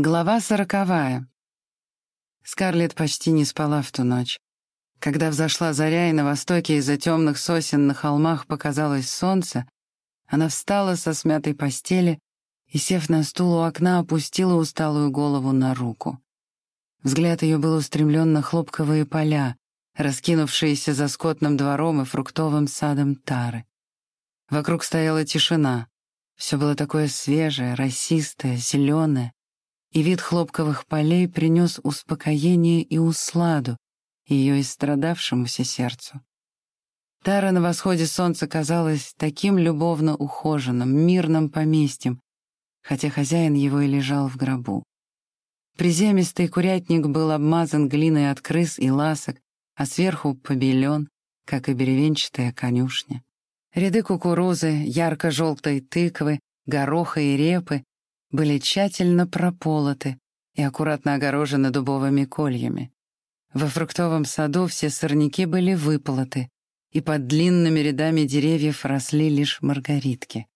Глава сороковая. Скарлетт почти не спала в ту ночь. Когда взошла заря, и на востоке из-за темных сосен на холмах показалось солнце, она встала со смятой постели и, сев на стул у окна, опустила усталую голову на руку. Взгляд ее был устремлен на хлопковые поля, раскинувшиеся за скотным двором и фруктовым садом Тары. Вокруг стояла тишина. Все было такое свежее, росистое, зеленое, и вид хлопковых полей принес успокоение и усладу ее истрадавшемуся сердцу. Тара на восходе солнца казалась таким любовно ухоженным, мирным поместьем, хотя хозяин его и лежал в гробу. Приземистый курятник был обмазан глиной от крыс и ласок, а сверху побелен, как и беревенчатая конюшня. Ряды кукурузы, ярко-желтой тыквы, гороха и репы были тщательно прополоты и аккуратно огорожены дубовыми кольями. Во фруктовом саду все сорняки были выполоты, и под длинными рядами деревьев росли лишь маргаритки.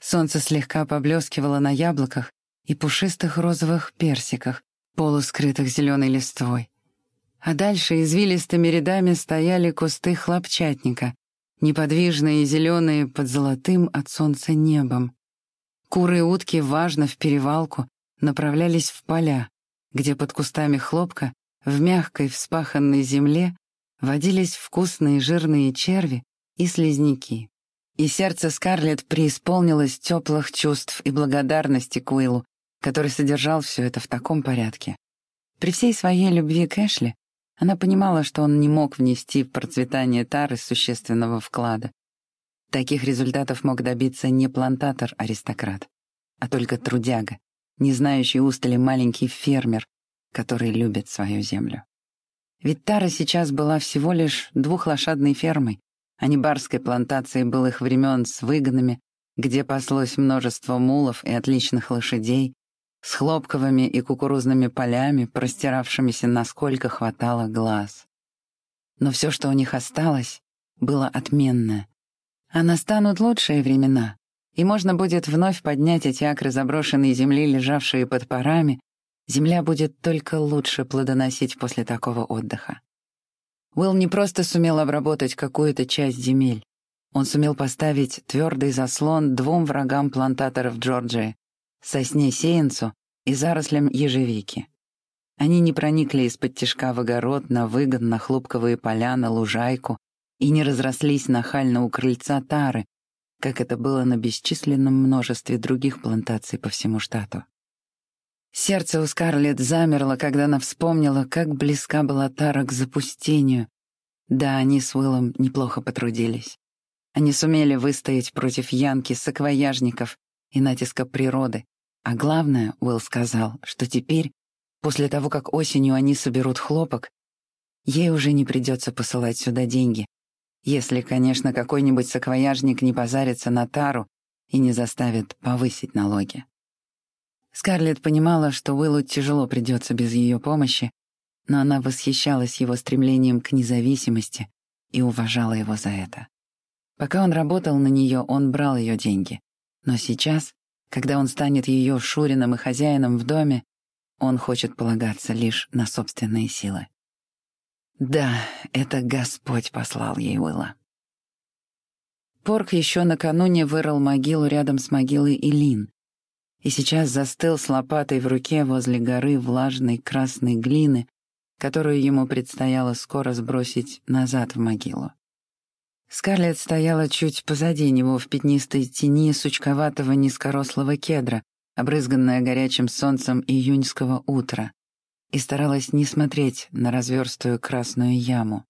Солнце слегка поблескивало на яблоках и пушистых розовых персиках, полускрытых зеленой листвой. А дальше извилистыми рядами стояли кусты хлопчатника, неподвижные и зеленые под золотым от солнца небом. Куры и утки важно в перевалку направлялись в поля, где под кустами хлопка в мягкой вспаханной земле водились вкусные жирные черви и слизняки. И сердце Скарлетт преисполнилось теплых чувств и благодарности к Уиллу, который содержал все это в таком порядке. При всей своей любви к Эшли она понимала, что он не мог внести в процветание Тары существенного вклада. Таких результатов мог добиться не плантатор-аристократ, а только трудяга, не знающий устали маленький фермер, который любит свою землю. Ведь Тара сейчас была всего лишь двухлошадной фермой, а не барской плантацией былых времен с выгонами, где паслось множество мулов и отличных лошадей, с хлопковыми и кукурузными полями, простиравшимися насколько хватало глаз. Но все, что у них осталось, было отменное, а настанут лучшие времена, и можно будет вновь поднять эти акры заброшенной земли, лежавшие под парами, земля будет только лучше плодоносить после такого отдыха. Уилл не просто сумел обработать какую-то часть земель, он сумел поставить твердый заслон двум врагам плантаторов Джорджии — сосне сеянцу и зарослям ежевики. Они не проникли из-под тишка в огород, на выгон, на хлопковые поля, на лужайку, и не разрослись нахально у крыльца тары, как это было на бесчисленном множестве других плантаций по всему штату. Сердце у Скарлетт замерло, когда она вспомнила, как близка была тара к запустению. Да, они с Уиллом неплохо потрудились. Они сумели выстоять против янки, саквояжников и натиска природы. А главное, Уилл сказал, что теперь, после того, как осенью они соберут хлопок, ей уже не придется посылать сюда деньги, если, конечно, какой-нибудь саквояжник не позарится на тару и не заставит повысить налоги. Скарлетт понимала, что Уиллу тяжело придется без ее помощи, но она восхищалась его стремлением к независимости и уважала его за это. Пока он работал на нее, он брал ее деньги. Но сейчас, когда он станет ее шурином и хозяином в доме, он хочет полагаться лишь на собственные силы. Да, это Господь послал ей Уилла. Порк еще накануне вырыл могилу рядом с могилой Илин и сейчас застыл с лопатой в руке возле горы влажной красной глины, которую ему предстояло скоро сбросить назад в могилу. Скарлетт стояла чуть позади него в пятнистой тени сучковатого низкорослого кедра, обрызганная горячим солнцем июньского утра и старалась не смотреть на разверстую красную яму.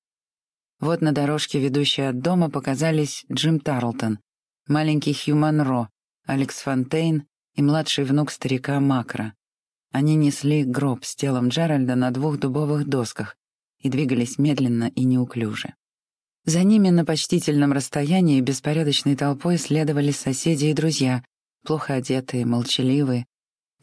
Вот на дорожке, ведущей от дома, показались Джим Тарлтон, маленький Хью Монро, Алекс Фонтейн и младший внук старика Макра. Они несли гроб с телом Джеральда на двух дубовых досках и двигались медленно и неуклюже. За ними на почтительном расстоянии беспорядочной толпой следовали соседи и друзья, плохо одетые, молчаливые,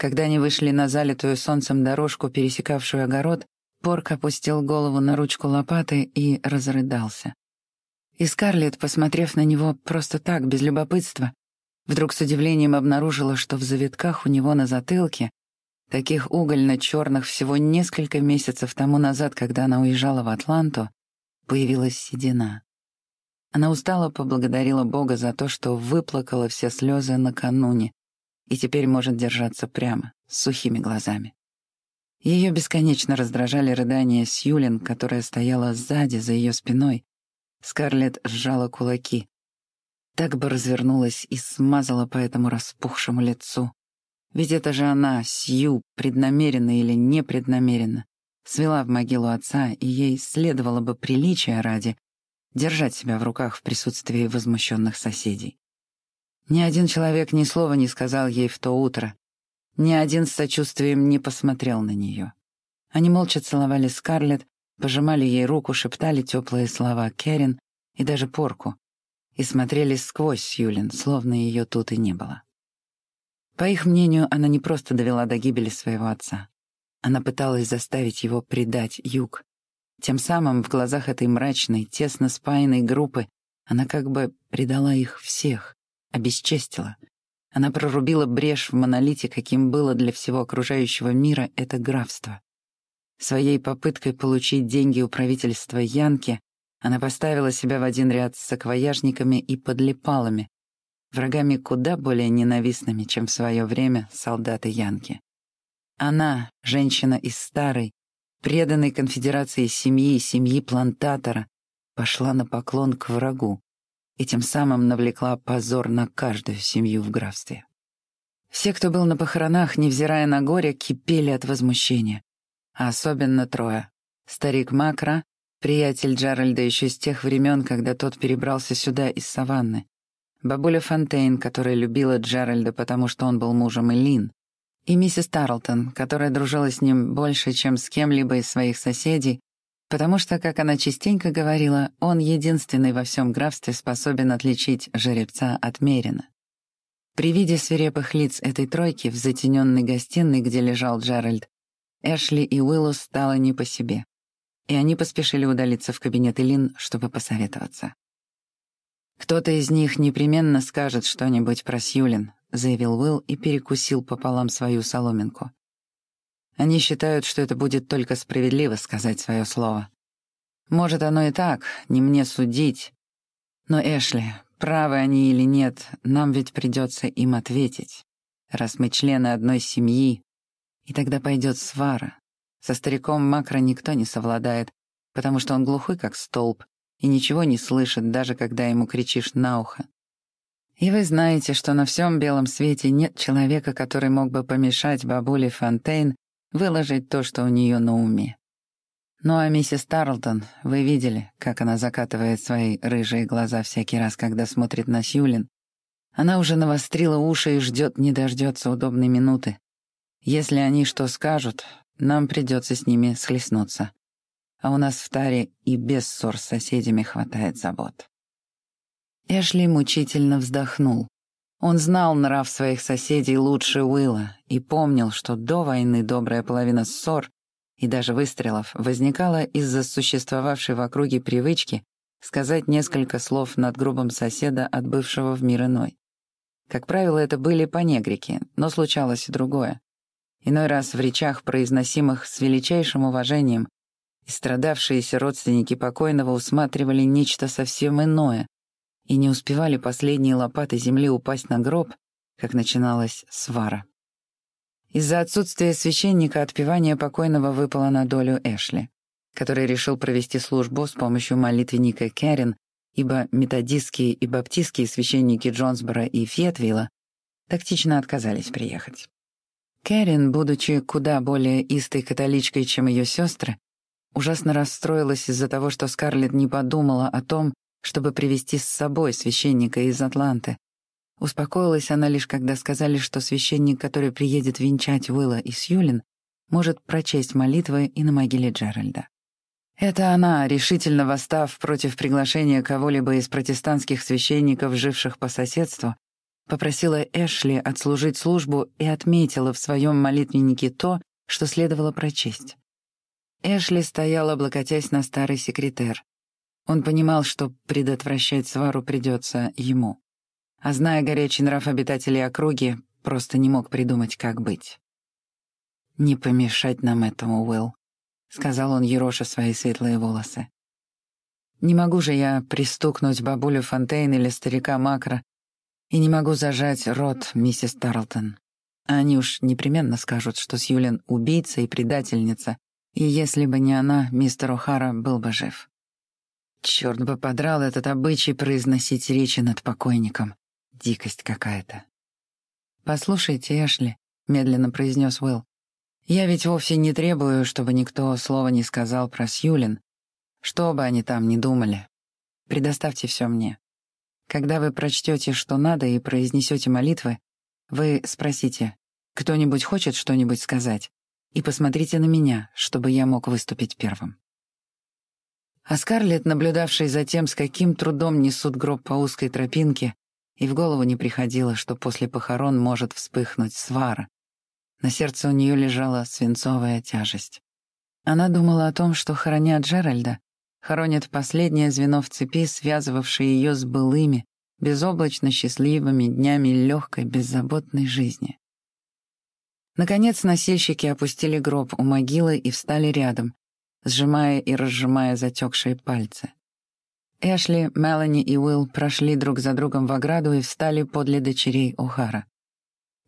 когда они вышли на залитую солнцем дорожку, пересекавшую огород, Порк опустил голову на ручку лопаты и разрыдался. И Скарлетт, посмотрев на него просто так, без любопытства, вдруг с удивлением обнаружила, что в завитках у него на затылке Таких угольно-черных всего несколько месяцев тому назад, когда она уезжала в Атланту, появилась седина. Она устало поблагодарила Бога за то, что выплакала все слезы накануне и теперь может держаться прямо, с сухими глазами. Ее бесконечно раздражали рыдания Сьюлин, которая стояла сзади, за ее спиной. Скарлетт сжала кулаки. Так бы развернулась и смазала по этому распухшему лицу. Ведь это же она, Сью, преднамеренно или непреднамеренно, свела в могилу отца, и ей следовало бы приличия ради держать себя в руках в присутствии возмущенных соседей. Ни один человек ни слова не сказал ей в то утро, ни один с сочувствием не посмотрел на нее. Они молча целовали Скарлетт, пожимали ей руку, шептали теплые слова Керин и даже Порку, и смотрели сквозь Сьюлин, словно ее тут и не было. По их мнению, она не просто довела до гибели своего отца. Она пыталась заставить его предать юг. Тем самым в глазах этой мрачной, тесно спаянной группы она как бы предала их всех, обесчестила. Она прорубила брешь в монолите, каким было для всего окружающего мира это графство. Своей попыткой получить деньги у правительства Янки она поставила себя в один ряд с саквояжниками и подлипалами, врагами куда более ненавистными, чем в свое время солдаты Янки. Она, женщина из старой, преданной конфедерации семьи и семьи плантатора, пошла на поклон к врагу и тем самым навлекла позор на каждую семью в графстве. Все, кто был на похоронах, невзирая на горе, кипели от возмущения. А особенно трое. Старик Макра, приятель Джеральда еще с тех времен, когда тот перебрался сюда из саванны, бабуля Фонтейн, которая любила Джеральда, потому что он был мужем Элин, и миссис Тарлтон, которая дружила с ним больше, чем с кем-либо из своих соседей, потому что, как она частенько говорила, он единственный во всем графстве способен отличить жеребца от мерина. При виде свирепых лиц этой тройки в затененной гостиной, где лежал Джеральд, Эшли и Уиллу стало не по себе, и они поспешили удалиться в кабинет Элин, чтобы посоветоваться. «Кто-то из них непременно скажет что-нибудь про Сьюлин», — заявил Уилл и перекусил пополам свою соломинку. «Они считают, что это будет только справедливо сказать свое слово. Может, оно и так, не мне судить. Но, Эшли, правы они или нет, нам ведь придется им ответить, раз мы члены одной семьи, и тогда пойдет свара. Со стариком Макро никто не совладает, потому что он глухой, как столб, и ничего не слышит, даже когда ему кричишь на ухо. И вы знаете, что на всем белом свете нет человека, который мог бы помешать бабуле Фонтейн выложить то, что у нее на уме. Ну а миссис Тарлтон, вы видели, как она закатывает свои рыжие глаза всякий раз, когда смотрит на Сьюлин? Она уже навострила уши и ждет, не дождется удобной минуты. Если они что скажут, нам придется с ними схлестнуться а у нас в таре и без ссор с соседями хватает забот. Эшли мучительно вздохнул. Он знал нрав своих соседей лучше Уилла и помнил, что до войны добрая половина ссор и даже выстрелов возникала из-за существовавшей в округе привычки сказать несколько слов над грубым соседа от бывшего в мир иной. Как правило, это были понегрики, но случалось и другое. Иной раз в речах, произносимых с величайшим уважением, и страдавшиеся родственники покойного усматривали нечто совсем иное и не успевали последние лопаты земли упасть на гроб, как начиналась свара. Из-за отсутствия священника отпевание покойного выпало на долю Эшли, который решил провести службу с помощью молитвенника Кэрин, ибо методистские и баптистские священники Джонсбора и Фетвилла тактично отказались приехать. Кэрин, будучи куда более истой католичкой, чем ее сестры, Ужасно расстроилась из-за того, что Скарлетт не подумала о том, чтобы привести с собой священника из Атланты. Успокоилась она лишь, когда сказали, что священник, который приедет венчать Уилла и Сьюлин, может прочесть молитвы и на могиле Джеральда. Это она, решительно восстав против приглашения кого-либо из протестантских священников, живших по соседству, попросила Эшли отслужить службу и отметила в своем молитвеннике то, что следовало прочесть. Эшли стоял, облокотясь на старый секретер. Он понимал, что предотвращать свару придется ему. А зная горячий нрав обитателей округи, просто не мог придумать, как быть. «Не помешать нам этому, Уилл», — сказал он, ероша свои светлые волосы. «Не могу же я пристукнуть бабулю Фонтейн или старика Макро, и не могу зажать рот миссис Тарлтон. Они уж непременно скажут, что Сьюлин — убийца и предательница, и если бы не она, мистер О'Хара был бы жив. Черт бы подрал этот обычай произносить речи над покойником. Дикость какая-то. «Послушайте, Эшли», — медленно произнес Уилл, «я ведь вовсе не требую, чтобы никто слова не сказал про Сьюлин, что бы они там ни думали. Предоставьте все мне. Когда вы прочтете, что надо, и произнесете молитвы, вы спросите, кто-нибудь хочет что-нибудь сказать? И посмотрите на меня, чтобы я мог выступить первым. А Скарлетт, наблюдавшая за тем, с каким трудом несут гроб по узкой тропинке, и в голову не приходило, что после похорон может вспыхнуть свара. На сердце у нее лежала свинцовая тяжесть. Она думала о том, что, хороня Джеральда, хоронят последнее звено в цепи, связывавшее ее с былыми, безоблачно счастливыми днями легкой, беззаботной жизни. Наконец носильщики опустили гроб у могилы и встали рядом, сжимая и разжимая затекшие пальцы. Эшли, Мелани и Уилл прошли друг за другом в ограду и встали подле дочерей О'Хара.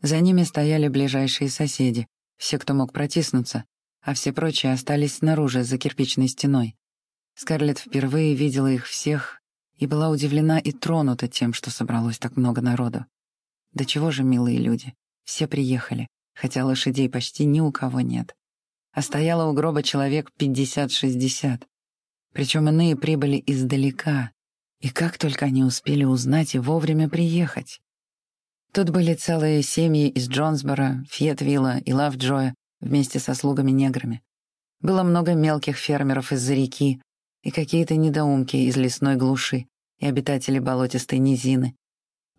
За ними стояли ближайшие соседи, все, кто мог протиснуться, а все прочие остались снаружи, за кирпичной стеной. Скарлетт впервые видела их всех и была удивлена и тронута тем, что собралось так много народу. Да чего же, милые люди, все приехали, хотя лошадей почти ни у кого нет. А стояло у гроба человек пятьдесят-шестьдесят. Причем иные прибыли издалека, и как только они успели узнать и вовремя приехать. Тут были целые семьи из Джонсбора, Фьетвилла и Лавджоя вместе со слугами-неграми. Было много мелких фермеров из-за реки и какие-то недоумки из лесной глуши и обитатели болотистой низины.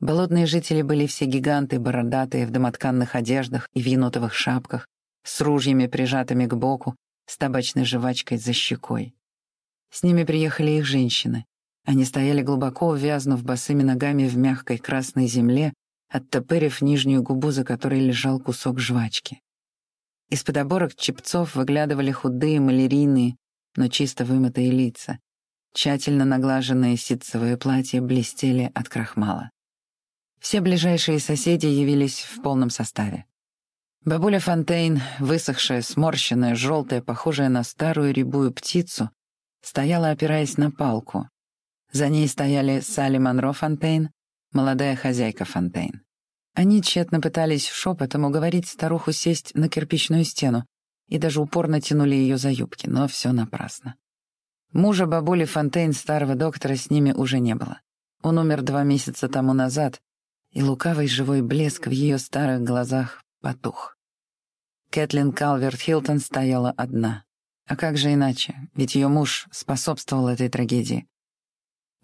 Болотные жители были все гиганты, бородатые, в домотканных одеждах и в енотовых шапках, с ружьями, прижатыми к боку, с табачной жвачкой за щекой. С ними приехали их женщины. Они стояли глубоко, увязнув босыми ногами в мягкой красной земле, оттопырив нижнюю губу, за которой лежал кусок жвачки. Из-под оборок чепцов выглядывали худые малярийные, но чисто вымытые лица. Тщательно наглаженные ситцевые платья блестели от крахмала. Все ближайшие соседи явились в полном составе. Бабуля Фонтейн, высохшая, сморщенная, желтая, похожая на старую рябую птицу, стояла, опираясь на палку. За ней стояли Салли Монро Фонтейн, молодая хозяйка Фонтейн. Они тщетно пытались шепотом уговорить старуху сесть на кирпичную стену и даже упорно тянули ее за юбки, но все напрасно. Мужа бабули Фонтейн, старого доктора, с ними уже не было. Он умер два месяца тому назад, и лукавый живой блеск в ее старых глазах потух. Кэтлин Калверт Хилтон стояла одна. А как же иначе? Ведь ее муж способствовал этой трагедии.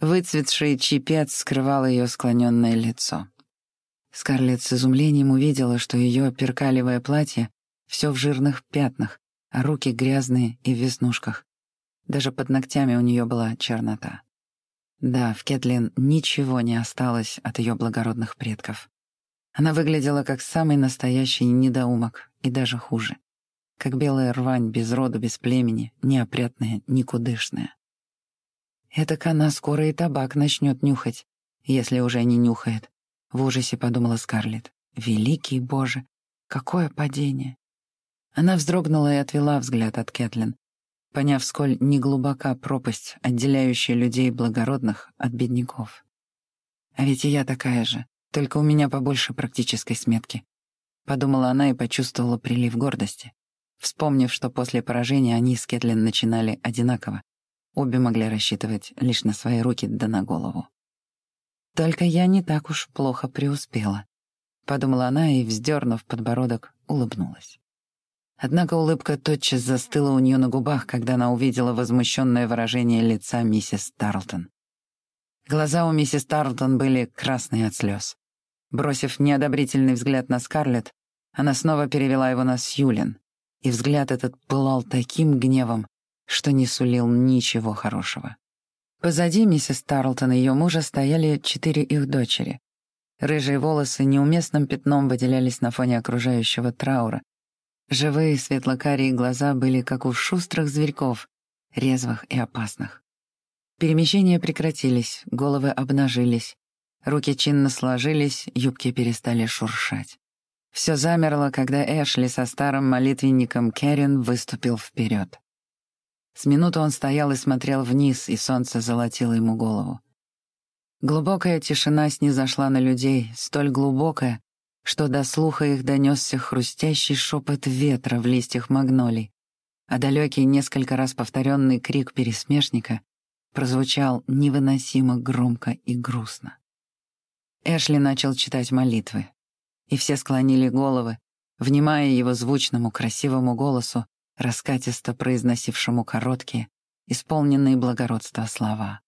Выцветший чепец скрывал ее склоненное лицо. Скарлетт с изумлением увидела, что ее перкалевое платье все в жирных пятнах, а руки грязные и в веснушках. Даже под ногтями у нее была чернота. Да, в Кетлин ничего не осталось от ее благородных предков. Она выглядела как самый настоящий недоумок, и даже хуже как белая рвань без рода, без племени, неопрятная, никудышная. Этак она скоро и табак начнет нюхать, если уже не нюхает. В ужасе подумала Скарлетт. Великий Боже, какое падение! Она вздрогнула и отвела взгляд от Кэтлин, поняв, сколь неглубока пропасть, отделяющая людей благородных от бедняков. А ведь и я такая же, только у меня побольше практической сметки. Подумала она и почувствовала прилив гордости вспомнив, что после поражения они с Кэтлин начинали одинаково. Обе могли рассчитывать лишь на свои руки да на голову. «Только я не так уж плохо преуспела», — подумала она и, вздернув подбородок, улыбнулась. Однако улыбка тотчас застыла у нее на губах, когда она увидела возмущенное выражение лица миссис Тарлтон. Глаза у миссис Тарлтон были красные от слез. Бросив неодобрительный взгляд на Скарлетт, она снова перевела его на Сьюлин и взгляд этот пылал таким гневом, что не сулил ничего хорошего. Позади миссис Тарлтон и ее мужа стояли четыре их дочери. Рыжие волосы неуместным пятном выделялись на фоне окружающего траура. Живые светлокарие глаза были как у шустрых зверьков, резвых и опасных. Перемещения прекратились, головы обнажились, руки чинно сложились, юбки перестали шуршать. Все замерло, когда Эшли со старым молитвенником Керрин выступил вперед. С минуту он стоял и смотрел вниз, и солнце золотило ему голову. Глубокая тишина снизошла на людей, столь глубокая, что до слуха их донесся хрустящий шепот ветра в листьях магнолий, а далекий несколько раз повторенный крик пересмешника прозвучал невыносимо громко и грустно. Эшли начал читать молитвы, и все склонили головы, внимая его звучному, красивому голосу, раскатисто произносившему короткие, исполненные благородства слова.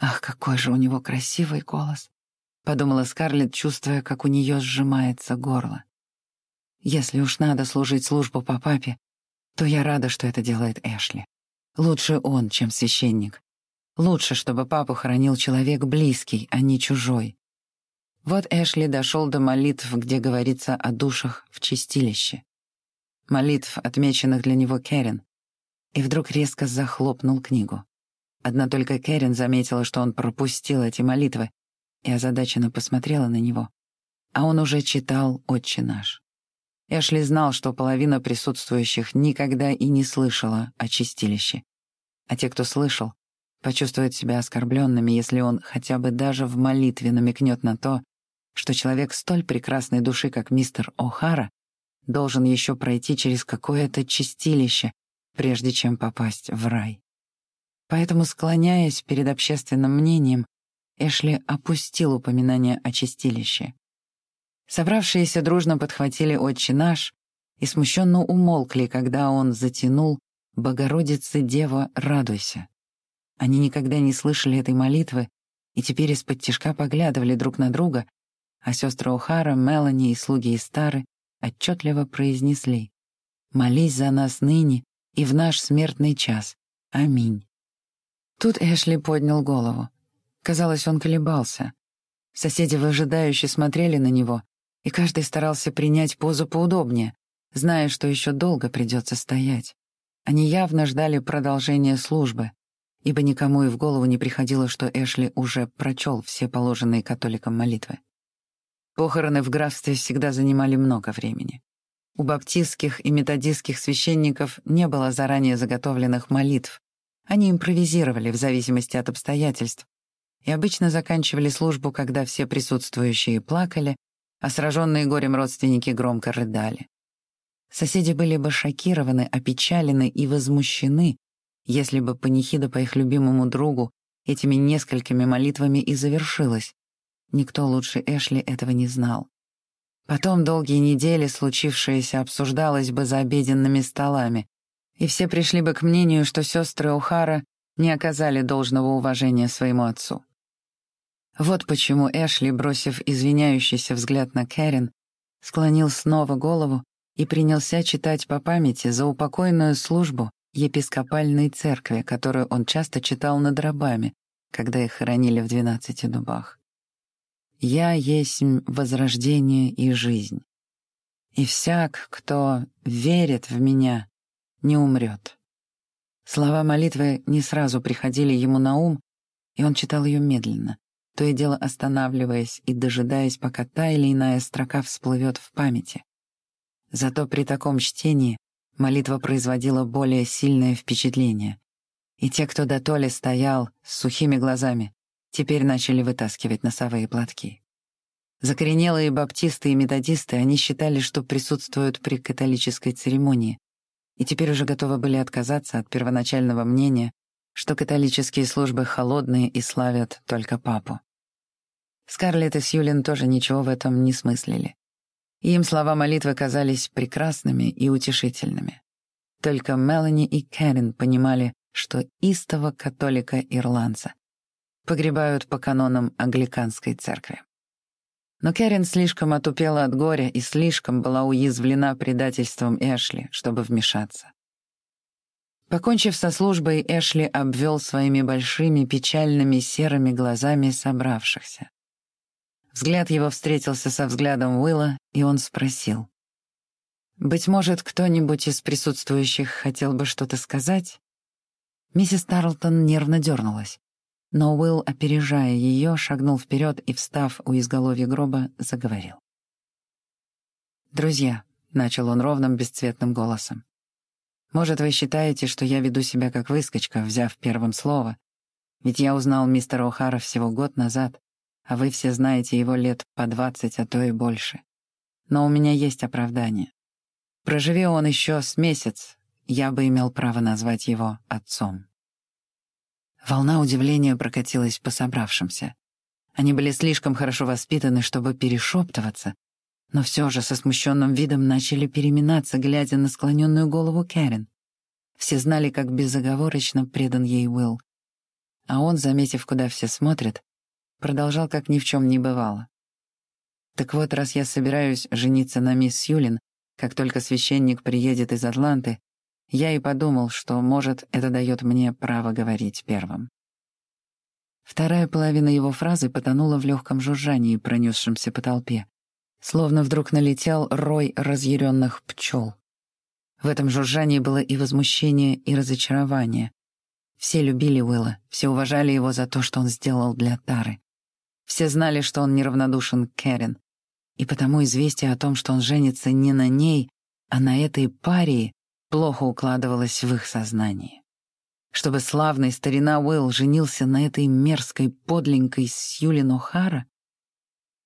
«Ах, какой же у него красивый голос!» — подумала Скарлетт, чувствуя, как у нее сжимается горло. «Если уж надо служить службу по папе, то я рада, что это делает Эшли. Лучше он, чем священник. Лучше, чтобы папу хоронил человек близкий, а не чужой. Вот Эшли дошел до молитв, где говорится о душах в чистилище. Молитв, отмеченных для него Кэрин. И вдруг резко захлопнул книгу. Одна только Кэрин заметила, что он пропустил эти молитвы, и озадаченно посмотрела на него. А он уже читал «Отче наш». Эшли знал, что половина присутствующих никогда и не слышала о чистилище. А те, кто слышал, почувствуют себя оскорбленными, если он хотя бы даже в молитве намекнет на то, что человек столь прекрасной души, как мистер О'Хара, должен еще пройти через какое-то чистилище, прежде чем попасть в рай. Поэтому, склоняясь перед общественным мнением, Эшли опустил упоминание о чистилище. Собравшиеся дружно подхватили «Отче наш» и смущенно умолкли, когда он затянул «Богородица, Дева, радуйся». Они никогда не слышали этой молитвы и теперь из-под тишка поглядывали друг на друга, а сестры О'Хара, Мелани и слуги Истары отчетливо произнесли «Молись за нас ныне и в наш смертный час. Аминь». Тут Эшли поднял голову. Казалось, он колебался. Соседи выжидающе смотрели на него, и каждый старался принять позу поудобнее, зная, что еще долго придется стоять. Они явно ждали продолжения службы, ибо никому и в голову не приходило, что Эшли уже прочел все положенные католикам молитвы. Похороны в графстве всегда занимали много времени. У баптистских и методистских священников не было заранее заготовленных молитв. Они импровизировали в зависимости от обстоятельств и обычно заканчивали службу, когда все присутствующие плакали, а сраженные горем родственники громко рыдали. Соседи были бы шокированы, опечалены и возмущены, если бы панихида по их любимому другу этими несколькими молитвами и завершилась, Никто лучше Эшли этого не знал. Потом долгие недели случившееся обсуждалось бы за обеденными столами, и все пришли бы к мнению, что сестры О'Хара не оказали должного уважения своему отцу. Вот почему Эшли, бросив извиняющийся взгляд на Кэрин, склонил снова голову и принялся читать по памяти за упокойную службу епископальной церкви, которую он часто читал над рабами, когда их хоронили в двенадцати дубах. «Я есть возрождение и жизнь, и всяк, кто верит в меня, не умрет». Слова молитвы не сразу приходили ему на ум, и он читал ее медленно, то и дело останавливаясь и дожидаясь, пока та или иная строка всплывет в памяти. Зато при таком чтении молитва производила более сильное впечатление, и те, кто до толи стоял с сухими глазами, теперь начали вытаскивать носовые платки. Закоренелые баптисты и методисты, они считали, что присутствуют при католической церемонии, и теперь уже готовы были отказаться от первоначального мнения, что католические службы холодные и славят только папу. Скарлетт и Сьюлин тоже ничего в этом не смыслили. Им слова молитвы казались прекрасными и утешительными. Только Мелани и Кэрин понимали, что истого католика-ирландца погребают по канонам англиканской церкви. Но Кэрин слишком отупела от горя и слишком была уязвлена предательством Эшли, чтобы вмешаться. Покончив со службой, Эшли обвел своими большими печальными серыми глазами собравшихся. Взгляд его встретился со взглядом Уилла, и он спросил. Быть может, кто-нибудь из присутствующих хотел бы что-то сказать? Миссис Тарлтон нервно дернулась. Но Уилл, опережая ее, шагнул вперед и, встав у изголовья гроба, заговорил. «Друзья», — начал он ровным, бесцветным голосом, «может, вы считаете, что я веду себя как выскочка, взяв первым слово? Ведь я узнал мистера О'Хара всего год назад, а вы все знаете его лет по двадцать, а то и больше. Но у меня есть оправдание. Проживи он еще с месяц, я бы имел право назвать его отцом. Волна удивления прокатилась по собравшимся. Они были слишком хорошо воспитаны, чтобы перешептываться, но все же со смущенным видом начали переминаться, глядя на склоненную голову Кэрин. Все знали, как безоговорочно предан ей Уилл. А он, заметив, куда все смотрят, продолжал, как ни в чем не бывало. «Так вот, раз я собираюсь жениться на мисс Юлин, как только священник приедет из Атланты, я и подумал, что, может, это дает мне право говорить первым. Вторая половина его фразы потонула в легком жужжании, пронесшемся по толпе. Словно вдруг налетел рой разъяренных пчел. В этом жужжании было и возмущение, и разочарование. Все любили Уилла, все уважали его за то, что он сделал для Тары. Все знали, что он неравнодушен к Кэрин, и потому известие о том, что он женится не на ней, а на этой паре, плохо укладывалось в их сознании. Чтобы славный старина Уилл женился на этой мерзкой подленькой Сьюлин О'Хара,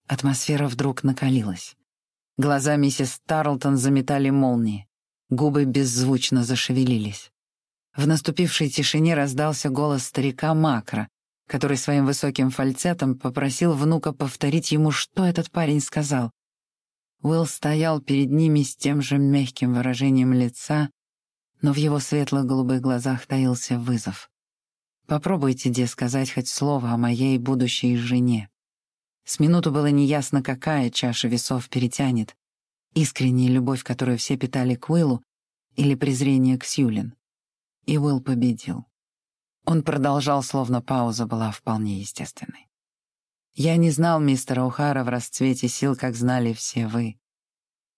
атмосфера вдруг накалилась. Глаза миссис Тарлтон заметали молнии, губы беззвучно зашевелились. В наступившей тишине раздался голос старика Макра, который своим высоким фальцетом попросил внука повторить ему, что этот парень сказал. Уилл стоял перед ними с тем же мягким выражением лица, но в его светло-голубых глазах таился вызов. «Попробуйте, де, сказать хоть слово о моей будущей жене». С минуту было неясно, какая чаша весов перетянет. Искренняя любовь, которую все питали к Уиллу, или презрение к Сьюлин. И Уилл победил. Он продолжал, словно пауза была вполне естественной. «Я не знал мистера Ухара в расцвете сил, как знали все вы.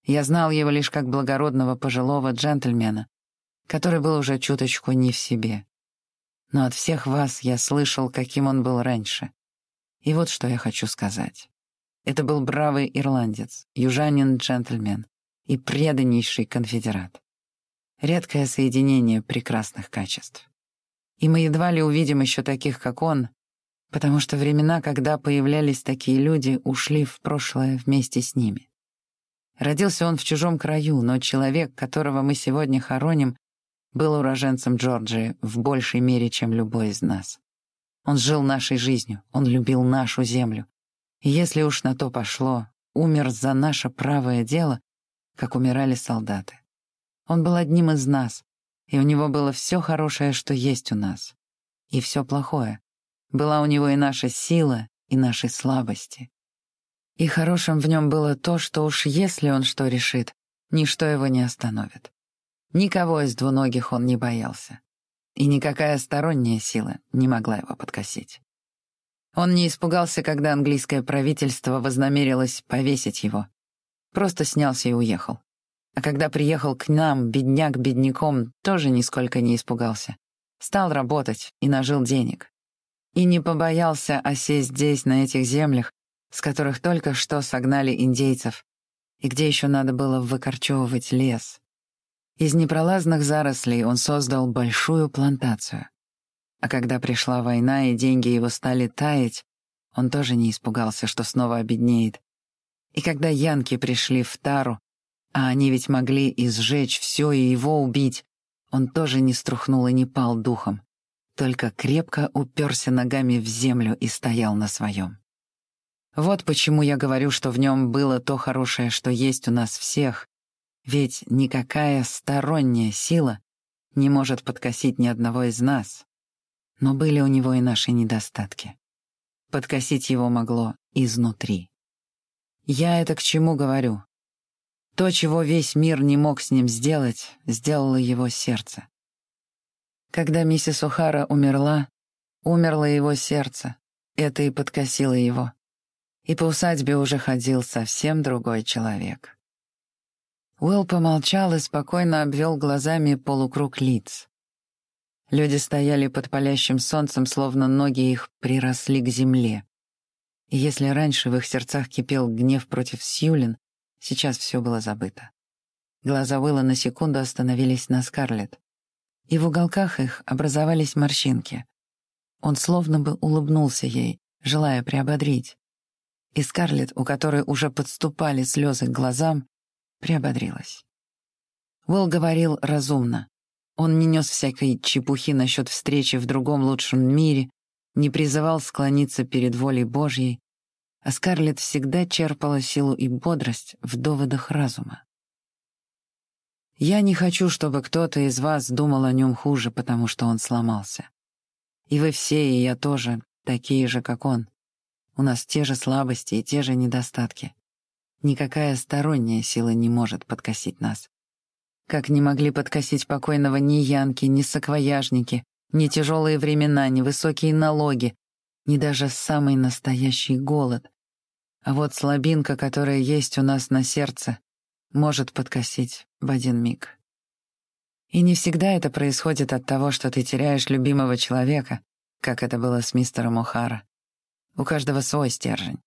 Я знал его лишь как благородного пожилого джентльмена, который был уже чуточку не в себе. Но от всех вас я слышал, каким он был раньше. И вот что я хочу сказать. Это был бравый ирландец, южанин-джентльмен и преданнейший конфедерат. Редкое соединение прекрасных качеств. И мы едва ли увидим еще таких, как он, потому что времена, когда появлялись такие люди, ушли в прошлое вместе с ними. Родился он в чужом краю, но человек, которого мы сегодня хороним, был уроженцем Джорджии в большей мере, чем любой из нас. Он жил нашей жизнью, он любил нашу землю. И если уж на то пошло, умер за наше правое дело, как умирали солдаты. Он был одним из нас, и у него было все хорошее, что есть у нас, и все плохое. Была у него и наша сила, и наши слабости. И хорошим в нем было то, что уж если он что решит, ничто его не остановит. Никого из двуногих он не боялся. И никакая сторонняя сила не могла его подкосить. Он не испугался, когда английское правительство вознамерилось повесить его. Просто снялся и уехал. А когда приехал к нам, бедняк бедняком, тоже нисколько не испугался. Стал работать и нажил денег. И не побоялся осесть здесь, на этих землях, с которых только что согнали индейцев, и где еще надо было выкорчевывать лес. Из непролазных зарослей он создал большую плантацию. А когда пришла война и деньги его стали таять, он тоже не испугался, что снова обеднеет. И когда янки пришли в Тару, а они ведь могли и сжечь все и его убить. Он тоже не струхнул и не пал духом, только крепко уперся ногами в землю и стоял на своем. Вот почему я говорю, что в нем было то хорошее, что есть у нас всех, ведь никакая сторонняя сила не может подкосить ни одного из нас. Но были у него и наши недостатки. Подкосить его могло изнутри. Я это к чему говорю? То, чего весь мир не мог с ним сделать, сделало его сердце. Когда миссис Ухара умерла, умерло его сердце. Это и подкосило его. И по усадьбе уже ходил совсем другой человек. Уилл помолчал и спокойно обвел глазами полукруг лиц. Люди стояли под палящим солнцем, словно ноги их приросли к земле. И если раньше в их сердцах кипел гнев против Сьюлин, сейчас все было забыто. Глаза Уилла на секунду остановились на Скарлетт, и в уголках их образовались морщинки. Он словно бы улыбнулся ей, желая приободрить. И Скарлетт, у которой уже подступали слезы к глазам, приободрилась. Уилл говорил разумно. Он не нес всякой чепухи насчет встречи в другом лучшем мире, не призывал склониться перед волей Божьей, а Скарлетт всегда черпала силу и бодрость в доводах разума. «Я не хочу, чтобы кто-то из вас думал о нем хуже, потому что он сломался. И вы все, и я тоже, такие же, как он. У нас те же слабости и те же недостатки. Никакая сторонняя сила не может подкосить нас. Как не могли подкосить покойного ни янки, ни саквояжники, ни тяжелые времена, ни высокие налоги, ни даже самый настоящий голод. А вот слабинка, которая есть у нас на сердце, может подкосить в один миг. И не всегда это происходит от того, что ты теряешь любимого человека, как это было с мистером О'Хара. У каждого свой стержень.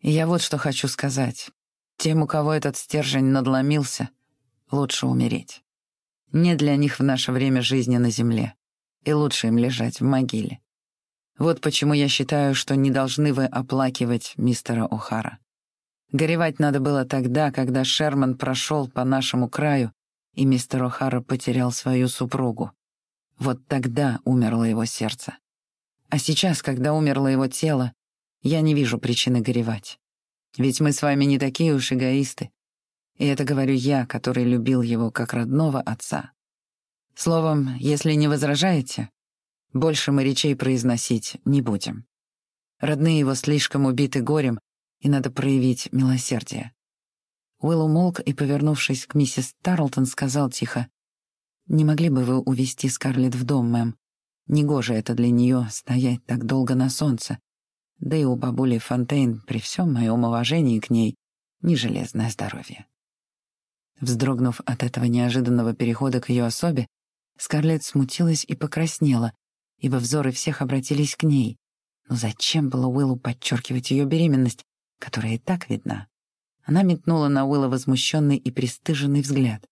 И я вот что хочу сказать. Тем, у кого этот стержень надломился, лучше умереть. Не для них в наше время жизни на земле, и лучше им лежать в могиле. Вот почему я считаю, что не должны вы оплакивать мистера О'Хара. Горевать надо было тогда, когда Шерман прошел по нашему краю, и мистер О'Хара потерял свою супругу. Вот тогда умерло его сердце. А сейчас, когда умерло его тело, я не вижу причины горевать. Ведь мы с вами не такие уж эгоисты. И это говорю я, который любил его как родного отца. Словом, если не возражаете, больше мы речей произносить не будем. Родные его слишком убиты горем, и надо проявить милосердие. Уилл умолк и, повернувшись к миссис Тарлтон, сказал тихо, «Не могли бы вы увезти Скарлетт в дом, мэм? Негоже это для нее стоять так долго на солнце. Да и у бабули Фонтейн, при всем моем уважении к ней, не железное здоровье». Вздрогнув от этого неожиданного перехода к ее особе, Скарлетт смутилась и покраснела, ибо взоры всех обратились к ней. Но зачем было Уиллу подчеркивать ее беременность, которая и так видна. Она метнула на Уилла возмущенный и пристыженный взгляд,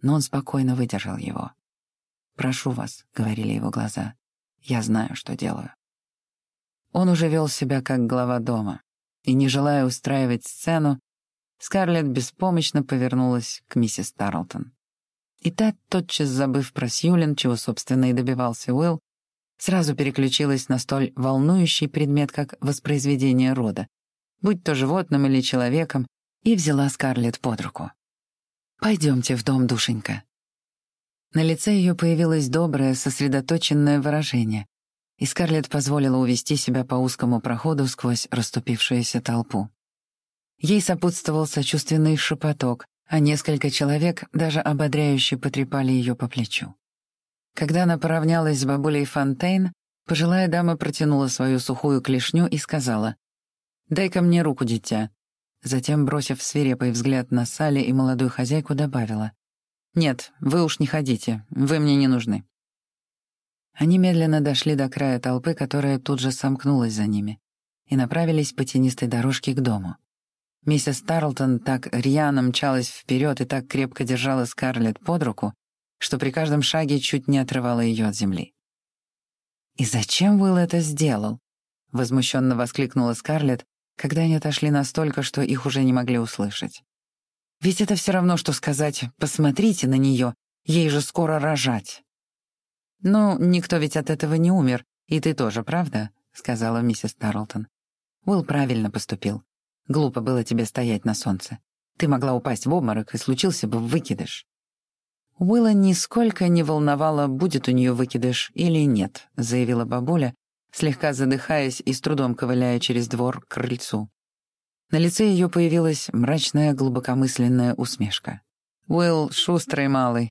но он спокойно выдержал его. «Прошу вас», — говорили его глаза, — «я знаю, что делаю». Он уже вел себя как глава дома, и, не желая устраивать сцену, Скарлетт беспомощно повернулась к миссис Тарлтон. И та, тотчас забыв про Сьюлин, чего, собственно, и добивался Уилл, сразу переключилась на столь волнующий предмет, как воспроизведение рода, будь то животным или человеком, и взяла Скарлетт под руку. «Пойдемте в дом, душенька». На лице ее появилось доброе, сосредоточенное выражение, и Скарлетт позволила увести себя по узкому проходу сквозь расступившуюся толпу. Ей сопутствовал сочувственный шепоток, а несколько человек даже ободряюще потрепали ее по плечу. Когда она поравнялась с бабулей Фонтейн, пожилая дама протянула свою сухую клешню и сказала «Дай-ка мне руку, дитя». Затем, бросив свирепый взгляд на Салли и молодую хозяйку, добавила. «Нет, вы уж не ходите, вы мне не нужны». Они медленно дошли до края толпы, которая тут же сомкнулась за ними, и направились по тенистой дорожке к дому. Миссис Тарлтон так рьяно мчалась вперед и так крепко держала Скарлетт под руку, что при каждом шаге чуть не отрывала ее от земли. «И зачем Уилл это сделал?» — возмущенно воскликнула Скарлетт, когда они отошли настолько, что их уже не могли услышать. «Ведь это все равно, что сказать «посмотрите на нее, ей же скоро рожать». «Ну, никто ведь от этого не умер, и ты тоже, правда?» — сказала миссис Тарлтон. Уилл правильно поступил. Глупо было тебе стоять на солнце. Ты могла упасть в обморок, и случился бы выкидыш. Уилла нисколько не волновало, будет у нее выкидыш или нет, заявила бабуля, слегка задыхаясь и с трудом ковыляя через двор к крыльцу. На лице ее появилась мрачная глубокомысленная усмешка. «Уилл — шустрый малый.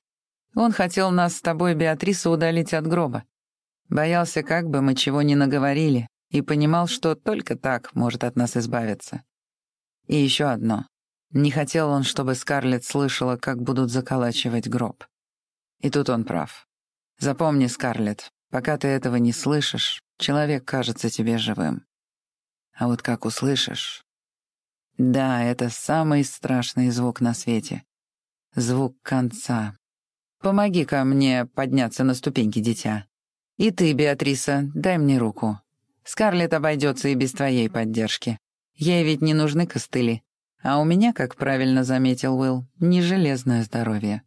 Он хотел нас с тобой, Беатриса, удалить от гроба. Боялся, как бы мы чего ни наговорили, и понимал, что только так может от нас избавиться. И еще одно. Не хотел он, чтобы Скарлетт слышала, как будут заколачивать гроб. И тут он прав. Запомни, Скарлетт, пока ты этого не слышишь, человек кажется тебе живым. А вот как услышишь... Да, это самый страшный звук на свете. Звук конца. Помоги-ка мне подняться на ступеньки, дитя. И ты, Беатриса, дай мне руку. Скарлетт обойдется и без твоей поддержки. Ей ведь не нужны костыли. А у меня, как правильно заметил Уилл, не железное здоровье.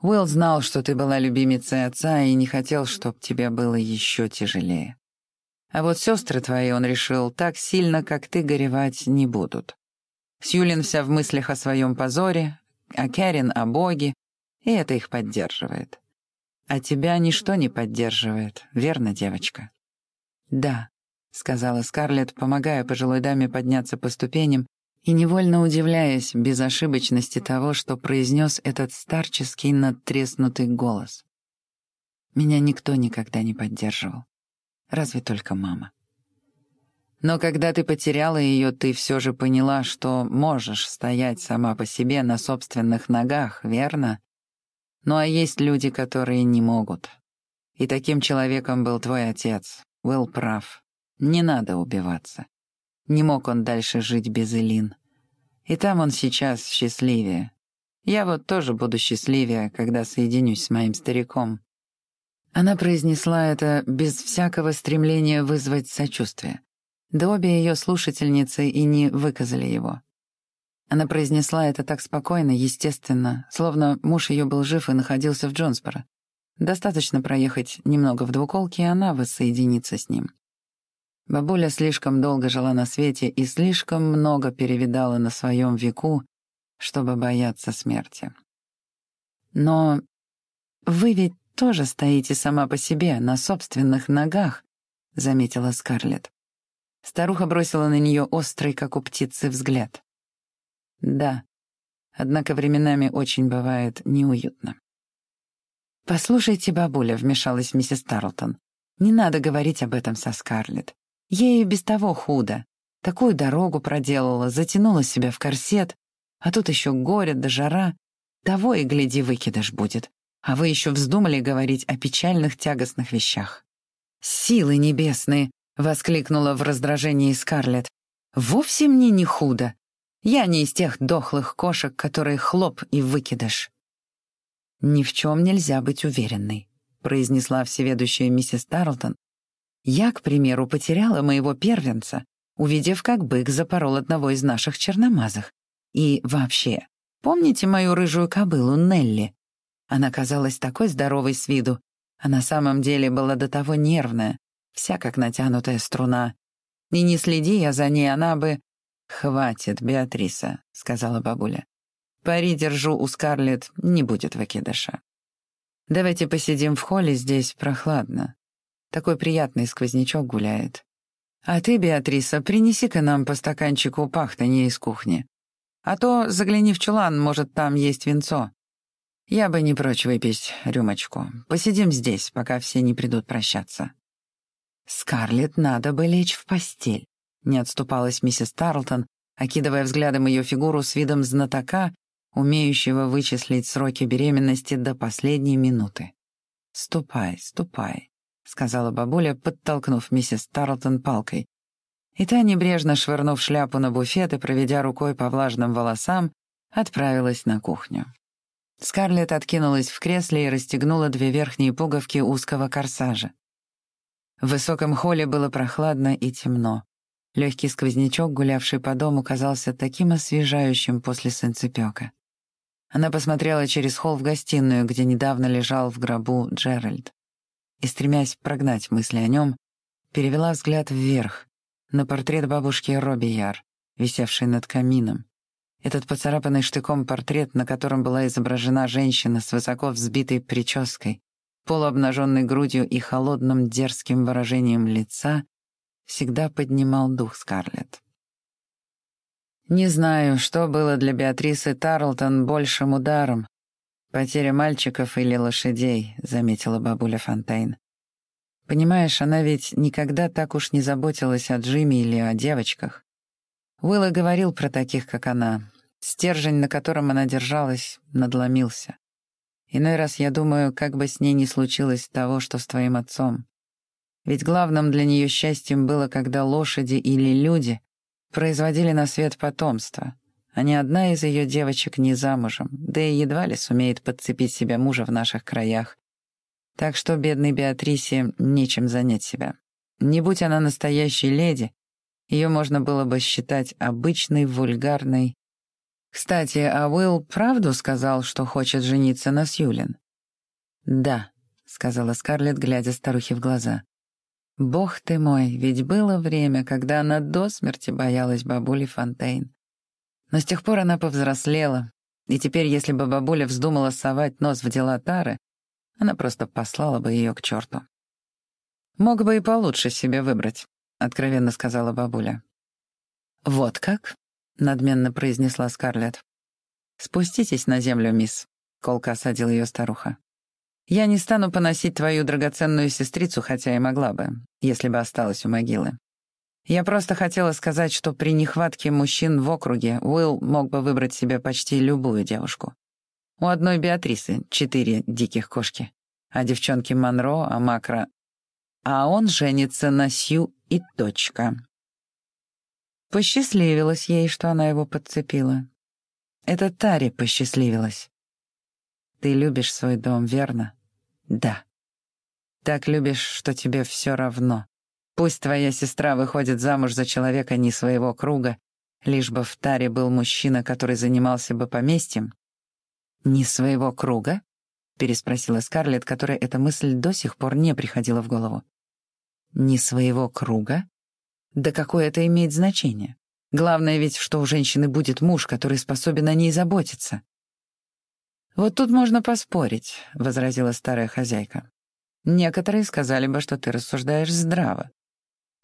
Уилл знал, что ты была любимицей отца и не хотел, чтобы тебе было еще тяжелее. А вот сестры твои, он решил, так сильно, как ты, горевать не будут. Сьюлин вся в мыслях о своем позоре, а Кэрин — о Боге, и это их поддерживает. А тебя ничто не поддерживает, верно, девочка? Да, — сказала Скарлетт, помогая пожилой даме подняться по ступеням и невольно удивляясь безошибочности того, что произнес этот старческий надтреснутый голос. Меня никто никогда не поддерживал. Разве только мама. Но когда ты потеряла ее, ты все же поняла, что можешь стоять сама по себе на собственных ногах, верно? Ну а есть люди, которые не могут. И таким человеком был твой отец. Был прав. Не надо убиваться. Не мог он дальше жить без Элин. И там он сейчас счастливее. Я вот тоже буду счастливее, когда соединюсь с моим стариком. Она произнесла это без всякого стремления вызвать сочувствие. Да обе ее слушательницы и не выказали его. Она произнесла это так спокойно, естественно, словно муж ее был жив и находился в Джонсборо. Достаточно проехать немного в двуколке, и она воссоединится с ним. Бабуля слишком долго жила на свете и слишком много перевидала на своем веку, чтобы бояться смерти. Но вы ведь тоже стоите сама по себе, на собственных ногах, — заметила Скарлетт. Старуха бросила на нее острый, как у птицы, взгляд. Да, однако временами очень бывает неуютно. «Послушайте, бабуля», — вмешалась миссис Тарлтон, — «не надо говорить об этом со Скарлетт. Ей и без того худо. Такую дорогу проделала, затянула себя в корсет, а тут еще горе да жара. Того и гляди, выкидыш будет. А вы еще вздумали говорить о печальных тягостных вещах». «Силы небесные!» — воскликнула в раздражении Скарлетт. «Вовсе мне не худо. Я не из тех дохлых кошек, которые хлоп и выкидыш. «Ни в чем нельзя быть уверенной», — произнесла всеведущая миссис Тарлтон. «Я, к примеру, потеряла моего первенца, увидев, как бык запорол одного из наших черномазых. И вообще, помните мою рыжую кобылу Нелли? Она казалась такой здоровой с виду, а на самом деле была до того нервная, вся как натянутая струна. И не следи я за ней, она бы... «Хватит, Беатриса», — сказала бабуля. «Пари держу у Скарлетт, не будет выкидыша. Давайте посидим в холле, здесь прохладно. Такой приятный сквознячок гуляет. А ты, Беатриса, принеси-ка нам по стаканчику пахтанье из кухни. А то загляни в чулан, может, там есть винцо. Я бы не прочь выпить рюмочку. Посидим здесь, пока все не придут прощаться». Скарлетт надо бы лечь в постель. Не отступалась миссис Тарлтон, окидывая взглядом ее фигуру с видом знатока, умеющего вычислить сроки беременности до последней минуты. «Ступай, ступай», — сказала бабуля, подтолкнув миссис Тарлтон палкой. И та, небрежно швырнув шляпу на буфет и проведя рукой по влажным волосам, отправилась на кухню. Скарлетт откинулась в кресле и расстегнула две верхние пуговки узкого корсажа. В высоком холле было прохладно и темно. Легкий сквознячок, гулявший по дому, казался таким освежающим после солнцепёка. Она посмотрела через холл в гостиную, где недавно лежал в гробу Джеральд. И, стремясь прогнать мысли о нем, перевела взгляд вверх, на портрет бабушки Робби Яр, висевший над камином. Этот поцарапанный штыком портрет, на котором была изображена женщина с высоко взбитой прической, полуобнаженной грудью и холодным дерзким выражением лица, всегда поднимал дух Скарлетт. Не знаю, что было для Беатрисы Тарлтон большим ударом — потеря мальчиков или лошадей, — заметила бабуля Фонтейн. Понимаешь, она ведь никогда так уж не заботилась о Джимми или о девочках. Уилла говорил про таких, как она. Стержень, на котором она держалась, надломился. Иной раз я думаю, как бы с ней не случилось того, что с твоим отцом. Ведь главным для нее счастьем было, когда лошади или люди производили на свет потомство, а ни одна из ее девочек не замужем, да и едва ли сумеет подцепить себе мужа в наших краях. Так что бедной Беатрисе нечем занять себя. Не будь она настоящей леди, ее можно было бы считать обычной, вульгарной. Кстати, а Уилл правду сказал, что хочет жениться на Сьюлин? «Да», — сказала Скарлетт, глядя старухе в глаза. «Бог ты мой, ведь было время, когда она до смерти боялась бабули Фонтейн. Но с тех пор она повзрослела, и теперь, если бы бабуля вздумала совать нос в дела Тары, она просто послала бы ее к черту. «Мог бы и получше себе выбрать», — откровенно сказала бабуля. «Вот как?» — надменно произнесла Скарлетт. «Спуститесь на землю, мисс», — колко осадил ее старуха. «Я не стану поносить твою драгоценную сестрицу, хотя и могла бы, если бы осталась у могилы. Я просто хотела сказать, что при нехватке мужчин в округе Уилл мог бы выбрать себе почти любую девушку. У одной Беатрисы четыре диких кошки, а девчонки Монро, а Макро... А он женится на Сью и точка. Посчастливилось ей, что она его подцепила. Это Таре посчастливилось. Ты любишь свой дом, верно? Да. Так любишь, что тебе все равно. Пусть твоя сестра выходит замуж за человека не своего круга, лишь бы в Таре был мужчина, который занимался бы поместьем. «Не своего круга?» — переспросила Скарлетт, которой эта мысль до сих пор не приходила в голову. «Не своего круга? Да какое это имеет значение? Главное ведь, что у женщины будет муж, который способен о ней заботиться. «Вот тут можно поспорить», — возразила старая хозяйка. «Некоторые сказали бы, что ты рассуждаешь здраво,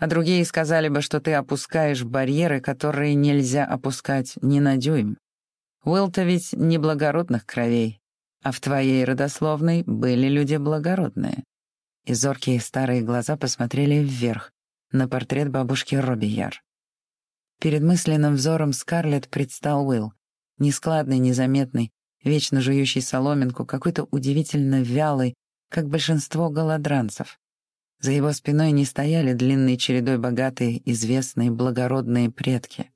а другие сказали бы, что ты опускаешь барьеры, которые нельзя опускать ни на дюйм. Уилл-то ведь не благородных кровей, а в твоей родословной были люди благородные». И зоркие старые глаза посмотрели вверх, на портрет бабушки Робби Яр. Перед мысленным взором Скарлетт предстал Уилл, нескладный, незаметный, вечно жующий соломинку, какой-то удивительно вялый, как большинство голодранцев. За его спиной не стояли длинной чередой богатые, известные, благородные предки.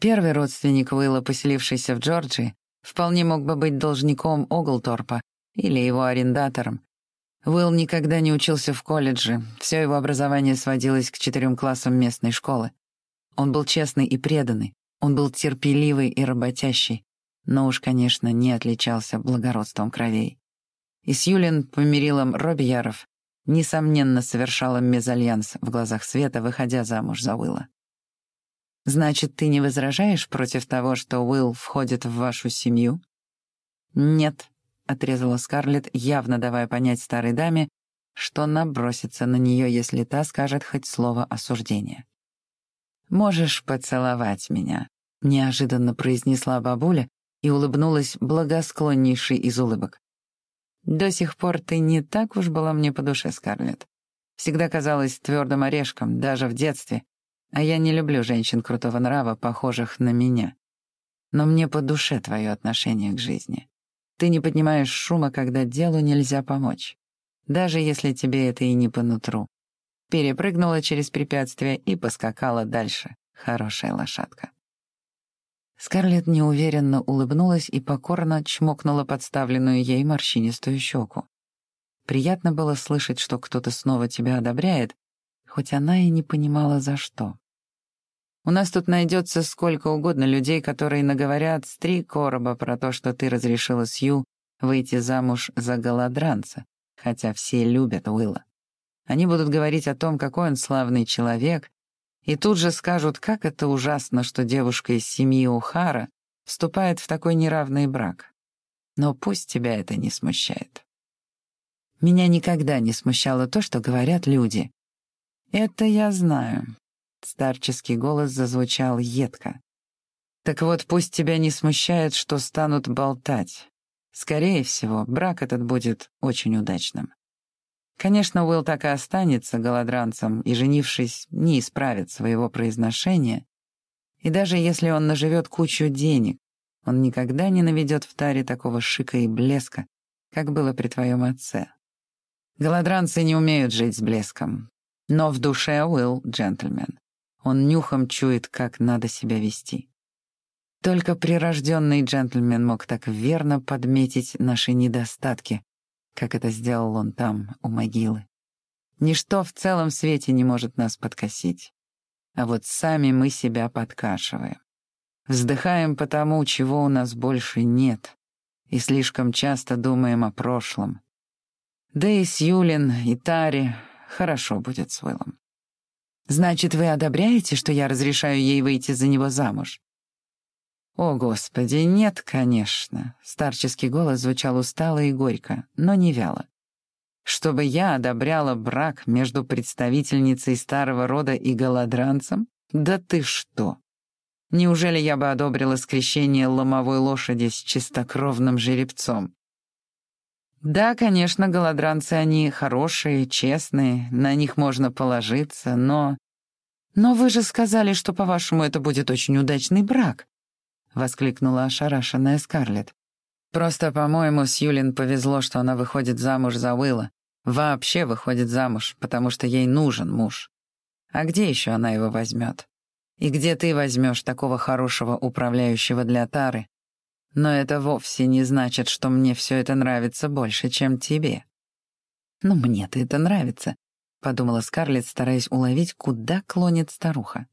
Первый родственник Уилла, поселившийся в Джорджии, вполне мог бы быть должником Оглторпа или его арендатором. Уилл никогда не учился в колледже, все его образование сводилось к четырем классам местной школы. Он был честный и преданный, он был терпеливый и работящий, но уж, конечно, не отличался благородством кровей. И с Юлин помирилом Робияров, несомненно, совершала мезальянс в глазах Света, выходя замуж за Уилла. «Значит, ты не возражаешь против того, что Уилл входит в вашу семью?» «Нет», — отрезала Скарлетт, явно давая понять старой даме, что набросится на нее, если та скажет хоть слово осуждения. «Можешь поцеловать меня», — неожиданно произнесла бабуля, и улыбнулась благосклоннейшей из улыбок. «До сих пор ты не так уж была мне по душе, Скарлетт. Всегда казалась твердым орешком, даже в детстве, а я не люблю женщин крутого нрава, похожих на меня. Но мне по душе твое отношение к жизни. Ты не поднимаешь шума, когда делу нельзя помочь, даже если тебе это и не по нутру. Перепрыгнула через препятствие и поскакала дальше, хорошая лошадка. Скарлетт неуверенно улыбнулась и покорно чмокнула подставленную ей морщинистую щеку. Приятно было слышать, что кто-то снова тебя одобряет, хоть она и не понимала, за что. У нас тут найдется сколько угодно людей, которые наговорят с три короба про то, что ты разрешила Сью выйти замуж за голодранца, хотя все любят Уилла. Они будут говорить о том, какой он славный человек, и тут же скажут, как это ужасно, что девушка из семьи Ухара вступает в такой неравный брак. Но пусть тебя это не смущает. Меня никогда не смущало то, что говорят люди. Это я знаю. Старческий голос зазвучал едко. Так вот, пусть тебя не смущает, что станут болтать. Скорее всего, брак этот будет очень удачным. Конечно, Уилл так и останется голодранцем и, женившись, не исправит своего произношения. И даже если он наживет кучу денег, Он никогда не наведет в таре такого шика и блеска, как было при твоем отце. Голодранцы не умеют жить с блеском. Но в душе Уилл — джентльмен. Он нюхом чует, как надо себя вести. Только прирожденный джентльмен мог так верно подметить наши недостатки, как это сделал он там, у могилы. Ничто в целом свете не может нас подкосить. А вот сами мы себя подкашиваем. Вздыхаем по тому, чего у нас больше нет, и слишком часто думаем о прошлом. Да и с Юлин, и Тари хорошо будет с Уиллом. «Значит, вы одобряете, что я разрешаю ей выйти за него замуж?» «О, Господи, нет, конечно!» Старческий голос звучал устало и горько, но не вяло. «Чтобы я одобряла брак между представительницей старого рода и голодранцем? Да ты что!» Неужели я бы одобрила скрещение ломовой лошади с чистокровным жеребцом? Да, конечно, голодранцы они хорошие, честные, на них можно положиться, но... Но вы же сказали, что, по-вашему, это будет очень удачный брак, — воскликнула ошарашенная Скарлетт. Просто, по-моему, Сьюлин повезло, что она выходит замуж за Уилла. Вообще выходит замуж, потому что ей нужен муж. А где еще она его возьмет? И где ты возьмешь такого хорошего управляющего для Тары? Но это вовсе не значит, что мне все это нравится больше, чем тебе. Ну, мне-то это нравится, — подумала Скарлетт, стараясь уловить, куда клонит старуха.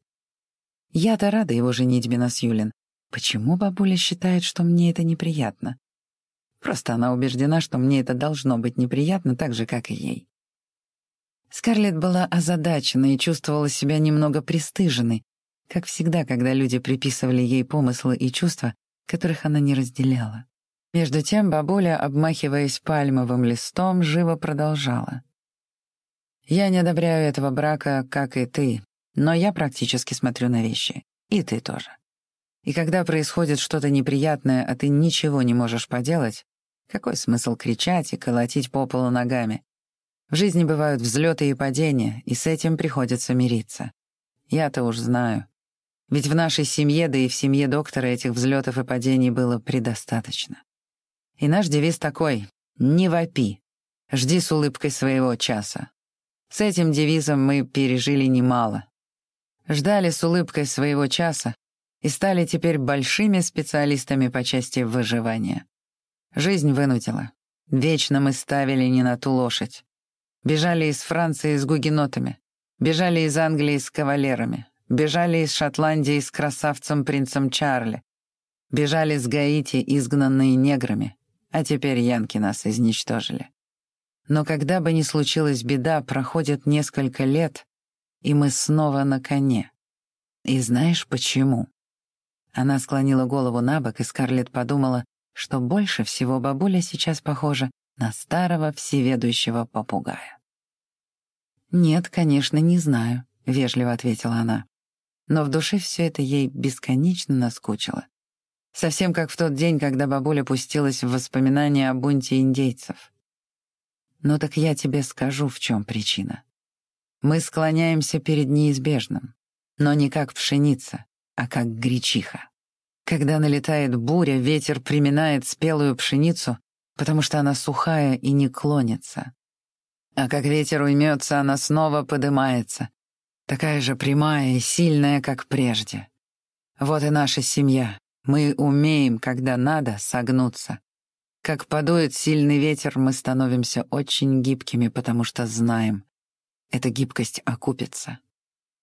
Я-то рада его женитьбе на Сьюлин. Почему бабуля считает, что мне это неприятно? Просто она убеждена, что мне это должно быть неприятно так же, как и ей. Скарлетт была озадачена и чувствовала себя немного пристыженной, как всегда, когда люди приписывали ей помыслы и чувства, которых она не разделяла. Между тем бабуля, обмахиваясь пальмовым листом, живо продолжала. «Я не одобряю этого брака, как и ты, но я практически смотрю на вещи. И ты тоже. И когда происходит что-то неприятное, а ты ничего не можешь поделать, какой смысл кричать и колотить по полу ногами? В жизни бывают взлеты и падения, и с этим приходится мириться. Я-то уж знаю. Ведь в нашей семье, да и в семье доктора этих взлетов и падений было предостаточно. И наш девиз такой — «Не вопи, жди с улыбкой своего часа». С этим девизом мы пережили немало. Ждали с улыбкой своего часа и стали теперь большими специалистами по части выживания. Жизнь вынудила. Вечно мы ставили не на ту лошадь. Бежали из Франции с гугенотами, бежали из Англии с кавалерами, Бежали из Шотландии с красавцем принцем Чарли. Бежали с Гаити, изгнанные неграми. А теперь янки нас изничтожили. Но когда бы ни случилась беда, проходит несколько лет, и мы снова на коне. И знаешь почему? Она склонила голову на бок, и Скарлетт подумала, что больше всего бабуля сейчас похожа на старого всеведущего попугая. «Нет, конечно, не знаю», — вежливо ответила она но в душе все это ей бесконечно наскучило. Совсем как в тот день, когда бабуля пустилась в воспоминания о бунте индейцев. «Ну так я тебе скажу, в чем причина. Мы склоняемся перед неизбежным, но не как пшеница, а как гречиха. Когда налетает буря, ветер приминает спелую пшеницу, потому что она сухая и не клонится. А как ветер уймется, она снова подымается, такая же прямая и сильная, как прежде. Вот и наша семья. Мы умеем, когда надо, согнуться. Как подует сильный ветер, мы становимся очень гибкими, потому что знаем, эта гибкость окупится.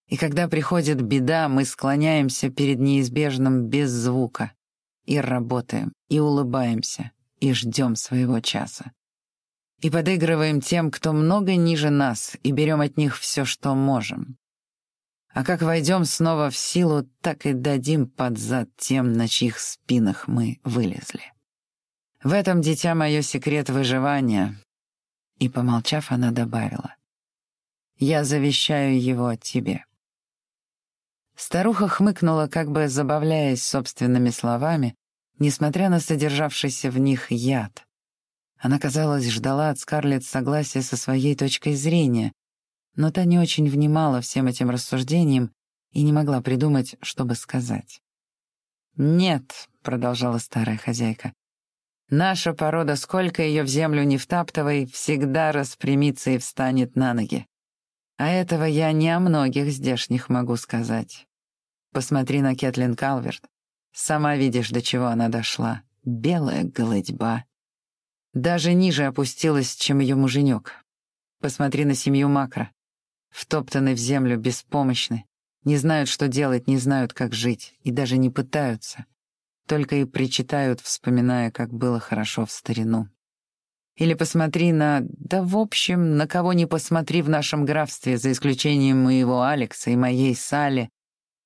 И когда приходит беда, мы склоняемся перед неизбежным без звука и работаем, и улыбаемся, и ждем своего часа. И подыгрываем тем, кто много ниже нас, и берем от них все, что можем. А как войдем снова в силу, так и дадим под зад тем, на чьих спинах мы вылезли. В этом, дитя мое, секрет выживания. И, помолчав, она добавила. Я завещаю его тебе. Старуха хмыкнула, как бы забавляясь собственными словами, несмотря на содержавшийся в них яд. Она, казалось, ждала от Скарлетт согласия со своей точкой зрения, но та не очень внимала всем этим рассуждениям и не могла придумать, что бы сказать. «Нет», — продолжала старая хозяйка, «наша порода, сколько ее в землю не втаптывай, всегда распрямится и встанет на ноги. А этого я не о многих здешних могу сказать. Посмотри на Кэтлин Калверт. Сама видишь, до чего она дошла. Белая голодьба. Даже ниже опустилась, чем ее муженек. Посмотри на семью Макро. Втоптаны в землю, беспомощны. Не знают, что делать, не знают, как жить. И даже не пытаются. Только и причитают, вспоминая, как было хорошо в старину. Или посмотри на... Да, в общем, на кого не посмотри в нашем графстве, за исключением моего Алекса и моей Салли,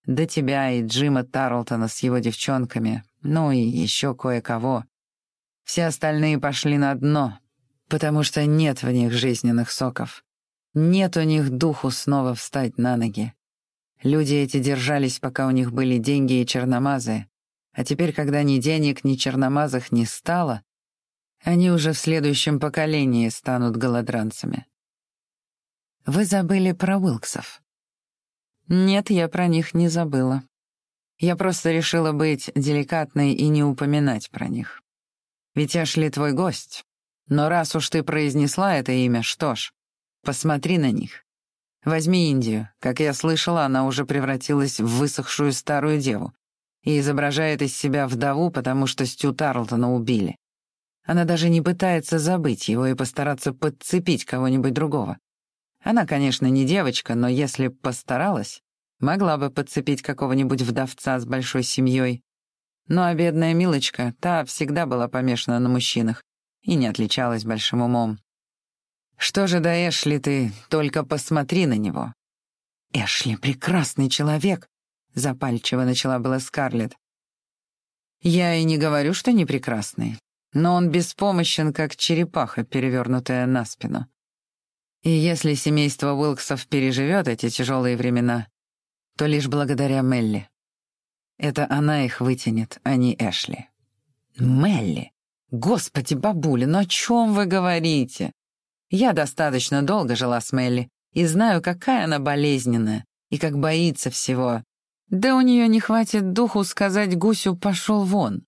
да тебя и Джима Тарлтона с его девчонками, ну и еще кое-кого. Все остальные пошли на дно, потому что нет в них жизненных соков. Нет у них духу снова встать на ноги. Люди эти держались, пока у них были деньги и черномазы, а теперь, когда ни денег, ни черномазых не стало, они уже в следующем поколении станут голодранцами. Вы забыли про Уилксов. Нет, я про них не забыла. Я просто решила быть деликатной и не упоминать про них. Ведь Эшли твой гость. Но раз уж ты произнесла это имя, что ж, посмотри на них. Возьми Индию. Как я слышала, она уже превратилась в высохшую старую деву и изображает из себя вдову, потому что Стю Тарлтона убили. Она даже не пытается забыть его и постараться подцепить кого-нибудь другого. Она, конечно, не девочка, но если постаралась, могла бы подцепить какого-нибудь вдовца с большой семьей. Ну а бедная Милочка, та всегда была помешана на мужчинах и не отличалась большим умом. Что же до Эшли ты, только посмотри на него. Эшли — прекрасный человек, — запальчиво начала была Скарлетт. Я и не говорю, что не прекрасный, но он беспомощен, как черепаха, перевернутая на спину. И если семейство Уилксов переживет эти тяжелые времена, то лишь благодаря Мелли. Это она их вытянет, а не Эшли. Мелли? Господи, бабуля, ну о чем вы говорите? Я достаточно долго жила с Мелли и знаю, какая она болезненная и как боится всего. Да у нее не хватит духу сказать гусю «пошел вон».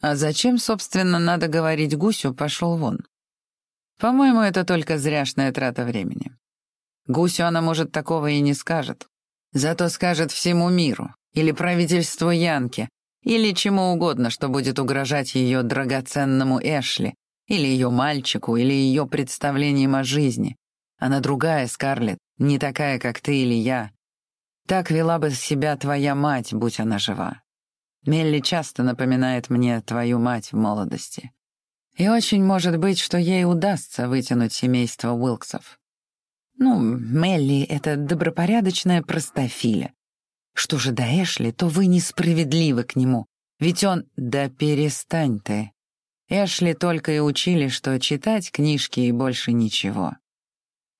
А зачем, собственно, надо говорить гусю «пошел вон»? По-моему, это только зряшная трата времени. Гусю она, может, такого и не скажет. Зато скажет всему миру, или правительству Янки, или чему угодно, что будет угрожать ее драгоценному Эшли, или ее мальчику, или ее представлением о жизни. Она другая, Скарлетт, не такая, как ты или я. Так вела бы себя твоя мать, будь она жива. Мелли часто напоминает мне твою мать в молодости. И очень может быть, что ей удастся вытянуть семейство Уилксов. Ну, Мелли — это добропорядочная простофиля. Что же до Эшли, то вы несправедливы к нему. Ведь он... Да перестань ты. Эшли только и учили, что читать книжки и больше ничего.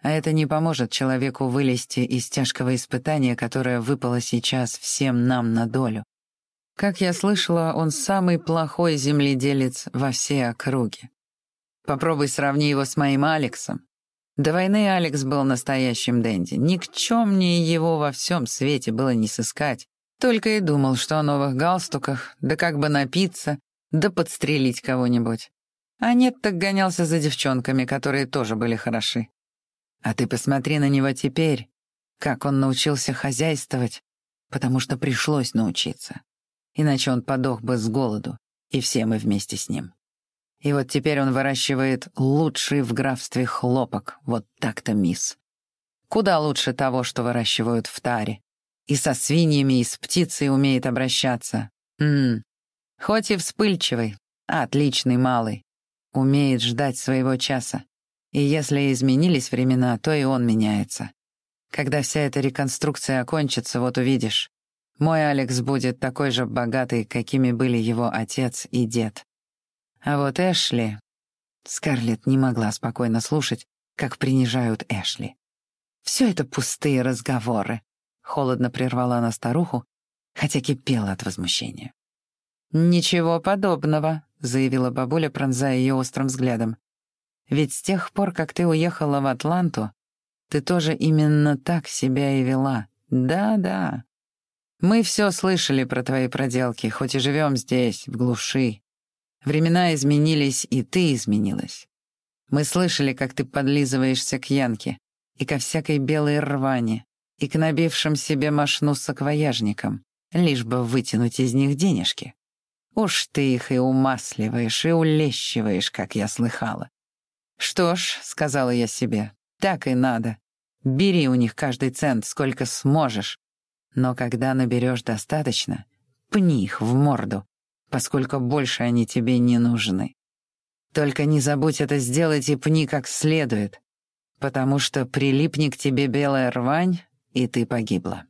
А это не поможет человеку вылезти из тяжкого испытания, которое выпало сейчас всем нам на долю. Как я слышала, он самый плохой земледелец во всей округе. Попробуй сравни его с моим Алексом. До войны Алекс был настоящим Дэнди. Никчемнее его во всем свете было не сыскать. Только и думал, что о новых галстуках, да как бы напиться, да подстрелить кого-нибудь. А нет, так гонялся за девчонками, которые тоже были хороши. А ты посмотри на него теперь, как он научился хозяйствовать, потому что пришлось научиться иначе он подох бы с голоду, и все мы вместе с ним. И вот теперь он выращивает лучший в графстве хлопок, вот так-то, мисс. Куда лучше того, что выращивают в таре. И со свиньями, и с птицей умеет обращаться. Ммм, хоть и вспыльчивый, отличный малый. Умеет ждать своего часа. И если изменились времена, то и он меняется. Когда вся эта реконструкция окончится, вот увидишь, мой Алекс будет такой же богатый, какими были его отец и дед. А вот Эшли... Скарлетт не могла спокойно слушать, как принижают Эшли. «Все это пустые разговоры», — холодно прервала она старуху, хотя кипела от возмущения. «Ничего подобного», — заявила бабуля, пронзая ее острым взглядом. «Ведь с тех пор, как ты уехала в Атланту, ты тоже именно так себя и вела. Да-да. Мы все слышали про твои проделки, хоть и живем здесь, в глуши. Времена изменились, и ты изменилась. Мы слышали, как ты подлизываешься к Янке и ко всякой белой рване, и к набившим себе мошну саквояжникам, лишь бы вытянуть из них денежки. Уж ты их и умасливаешь, и улещиваешь, как я слыхала. Что ж, — сказала я себе, — так и надо. Бери у них каждый цент, сколько сможешь. Но когда наберешь достаточно, пни их в морду, поскольку больше они тебе не нужны. Только не забудь это сделать и пни как следует, потому что прилипни к тебе белая рвань, и ты погибла».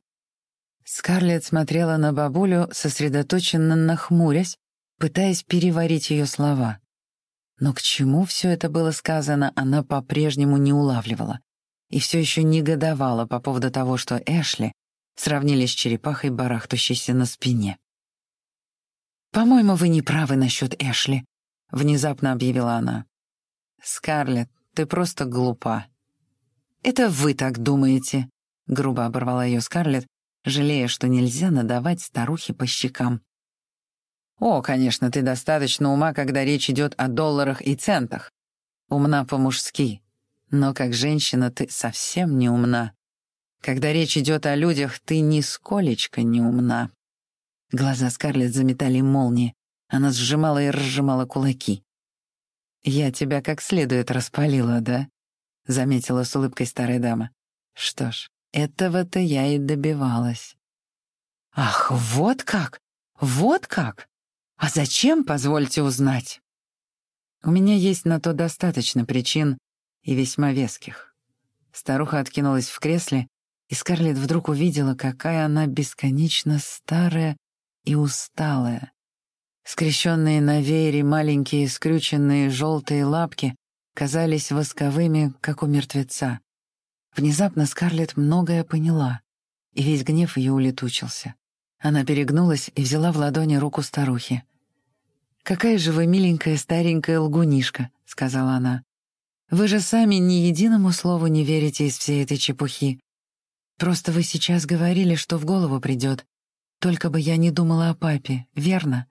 Скарлетт смотрела на бабулю, сосредоточенно нахмурясь, пытаясь переварить ее слова. Но к чему все это было сказано, она по-прежнему не улавливала и все еще негодовала по поводу того, что Эшли сравнили с черепахой, барахтущейся на спине. «По-моему, вы не правы насчет Эшли», — внезапно объявила она. «Скарлетт, ты просто глупа». «Это вы так думаете», — грубо оборвала ее Скарлетт, жалея, что нельзя надавать старухе по щекам. «О, конечно, ты достаточно ума, когда речь идет о долларах и центах. Умна по-мужски. Но как женщина ты совсем не умна. Когда речь идет о людях, ты нисколечко не умна». Глаза Скарлетт заметали молнии. Она сжимала и разжимала кулаки. «Я тебя как следует распалила, да?» — заметила с улыбкой старая дама. «Что ж, этого-то я и добивалась. Ах, вот как! Вот как! А зачем, позвольте узнать? У меня есть на то достаточно причин и весьма веских. Старуха откинулась в кресле, и Скарлетт вдруг увидела, какая она бесконечно старая и усталая. Скрещенные на веере маленькие скрюченные желтые лапки казались восковыми, как у мертвеца. Внезапно Скарлетт многое поняла, и весь гнев ее улетучился. Она перегнулась и взяла в ладони руку старухи. «Какая же вы миленькая старенькая лгунишка», — сказала она. «Вы же сами ни единому слову не верите из всей этой чепухи. Просто вы сейчас говорили, что в голову придет. Только бы я не думала о папе, верно?»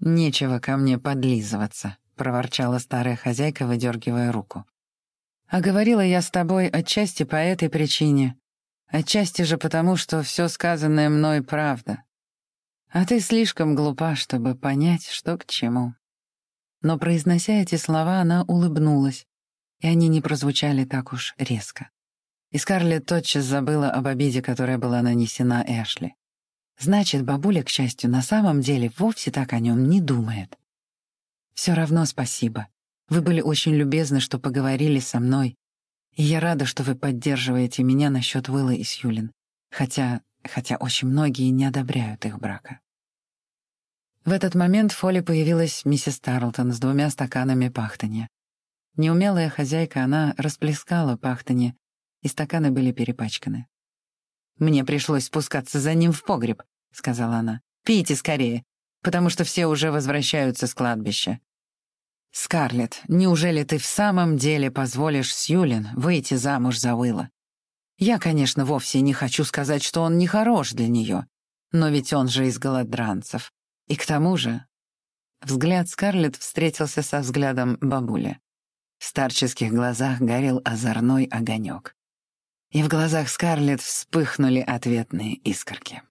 «Нечего ко мне подлизываться», — проворчала старая хозяйка, выдергивая руку. А говорила я с тобой отчасти по этой причине, отчасти же потому, что все сказанное мной правда. А ты слишком глупа, чтобы понять, что к чему. Но, произнося эти слова, она улыбнулась, и они не прозвучали так уж резко. И Скарлетт тотчас забыла об обиде, которая была нанесена Эшли. Значит, бабуля, к счастью, на самом деле вовсе так о нем не думает. Все равно спасибо. Вы были очень любезны, что поговорили со мной. И я рада, что вы поддерживаете меня насчет Уилла и Сьюлин. Хотя, хотя очень многие не одобряют их брака. В этот момент в фоле появилась миссис Тарлтон с двумя стаканами пахтанья. Неумелая хозяйка, она расплескала пахтанье, и стаканы были перепачканы. «Мне пришлось спускаться за ним в погреб», — сказала она. «Пейте скорее, потому что все уже возвращаются с кладбища. «Скарлетт, неужели ты в самом деле позволишь Сьюлин выйти замуж за Уилла? Я, конечно, вовсе не хочу сказать, что он не хорош для нее, но ведь он же из голодранцев. И к тому же...» Взгляд Скарлетт встретился со взглядом бабули. В старческих глазах горел озорной огонек. И в глазах Скарлетт вспыхнули ответные искорки.